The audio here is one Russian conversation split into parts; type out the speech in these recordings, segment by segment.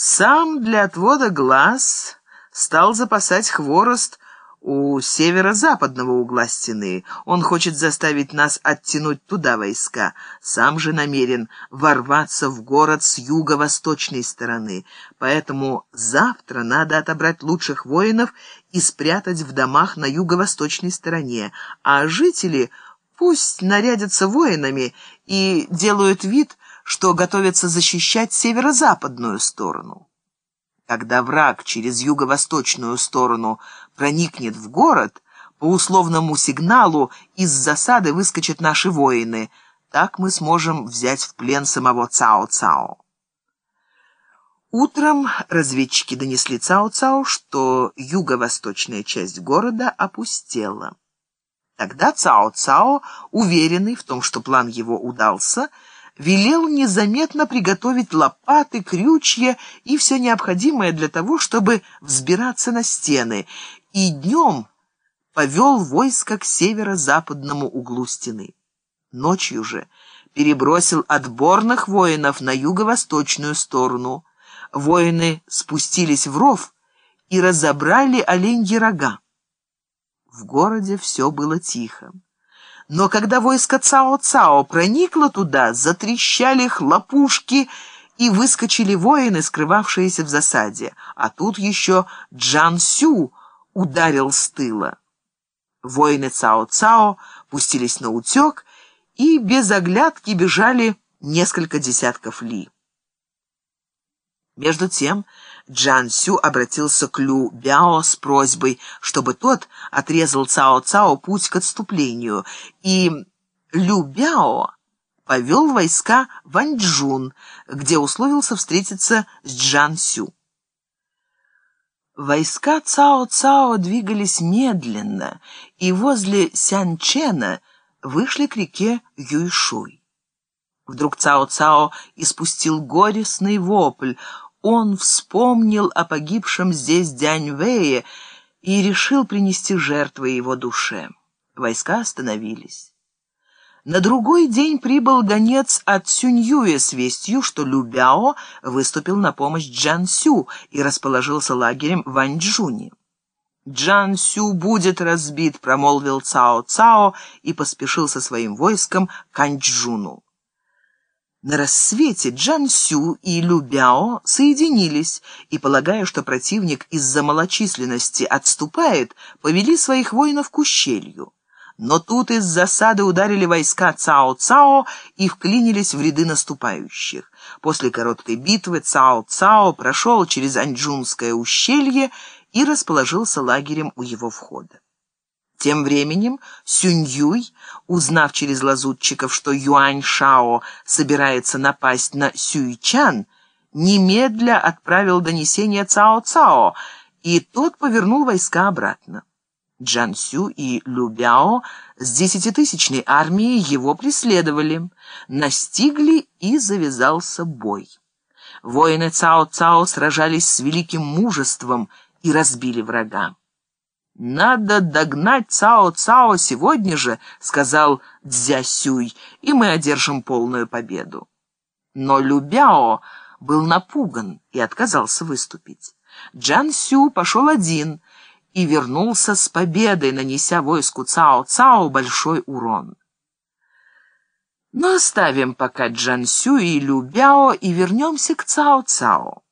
Сам для отвода глаз стал запасать хворост у северо-западного угла стены. Он хочет заставить нас оттянуть туда войска. Сам же намерен ворваться в город с юго-восточной стороны. Поэтому завтра надо отобрать лучших воинов и спрятать в домах на юго-восточной стороне. А жители пусть нарядятся воинами и делают вид, что готовятся защищать северо-западную сторону. Когда враг через юго-восточную сторону проникнет в город, по условному сигналу из засады выскочат наши воины. Так мы сможем взять в плен самого Цао-Цао. Утром разведчики донесли Цао-Цао, что юго-восточная часть города опустела. Тогда Цао-Цао, уверенный в том, что план его удался, велел незаметно приготовить лопаты, крючья и все необходимое для того, чтобы взбираться на стены, и днем повел войско к северо-западному углу стены. Ночью же перебросил отборных воинов на юго-восточную сторону. Воины спустились в ров и разобрали оленьи рога. В городе все было тихо. Но когда войско Цао-Цао проникло туда, затрещали хлопушки и выскочили воины, скрывавшиеся в засаде. А тут еще Джан Сю ударил с тыла. Воины Цао-Цао пустились на утек и без оглядки бежали несколько десятков ли. Между тем Джан Сю обратился к Лю Бяо с просьбой, чтобы тот отрезал Цао Цао путь к отступлению, и Лю Бяо повел войска в Аньчжун, где условился встретиться с Джан Сю. Войска Цао Цао двигались медленно, и возле Сянчена вышли к реке Юйшуй. Вдруг Цао Цао испустил горестный вопль — он вспомнил о погибшем здесь Дянь-Вэе и решил принести жертвы его душе. Войска остановились. На другой день прибыл гонец от Сюньюя с вестью, что Любяо выступил на помощь Джан Сю и расположился лагерем в Аньчжуне. «Джан Сю будет разбит», — промолвил Цао Цао и поспешил со своим войском к Аньчжуну. На рассвете Джан Сю и Лю Бяо соединились и, полагая, что противник из-за малочисленности отступает, повели своих воинов к ущелью. Но тут из засады ударили войска Цао-Цао и вклинились в ряды наступающих. После короткой битвы Цао-Цао прошел через Аньчжунское ущелье и расположился лагерем у его входа. Тем временем Сюньюй, узнав через лазутчиков, что Юань Шао собирается напасть на Сюйчан, немедля отправил донесение Цао Цао, и тот повернул войска обратно. Джан Сю и Лю Бяо с десятитысячной армией его преследовали, настигли и завязался бой. Воины Цао Цао сражались с великим мужеством и разбили врага. «Надо догнать Цао-Цао сегодня же», — сказал Дзясюй, «и мы одержим полную победу». Но Любяо был напуган и отказался выступить. Джан Сю пошел один и вернулся с победой, нанеся войску Цао-Цао большой урон. Но оставим пока Джан Сю и Любяо и вернемся к Цао-Цао.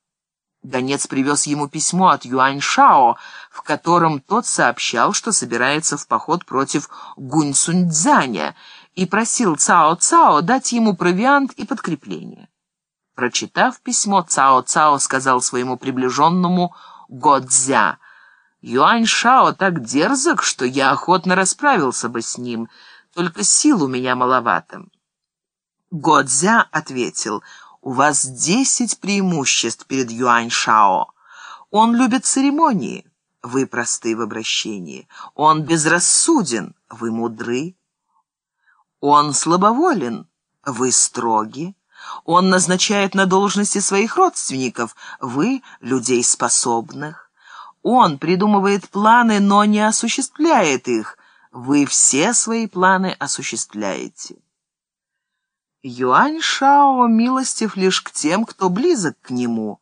Гонец привез ему письмо от Юань-Шао, в котором тот сообщал, что собирается в поход против Гунь-Суньцзаня и просил Цао-Цао дать ему провиант и подкрепление. Прочитав письмо, Цао-Цао сказал своему приближенному Годзя, «Юань-Шао так дерзок, что я охотно расправился бы с ним, только сил у меня маловато». Годзя ответил, у вас десять преимуществ перед Юань-Шао. Он любит церемонии, вы просты в обращении. Он безрассуден, вы мудры. Он слабоволен, вы строги. Он назначает на должности своих родственников, вы людей способных. Он придумывает планы, но не осуществляет их. Вы все свои планы осуществляете. Юань Шао милостив лишь к тем, кто близок к нему,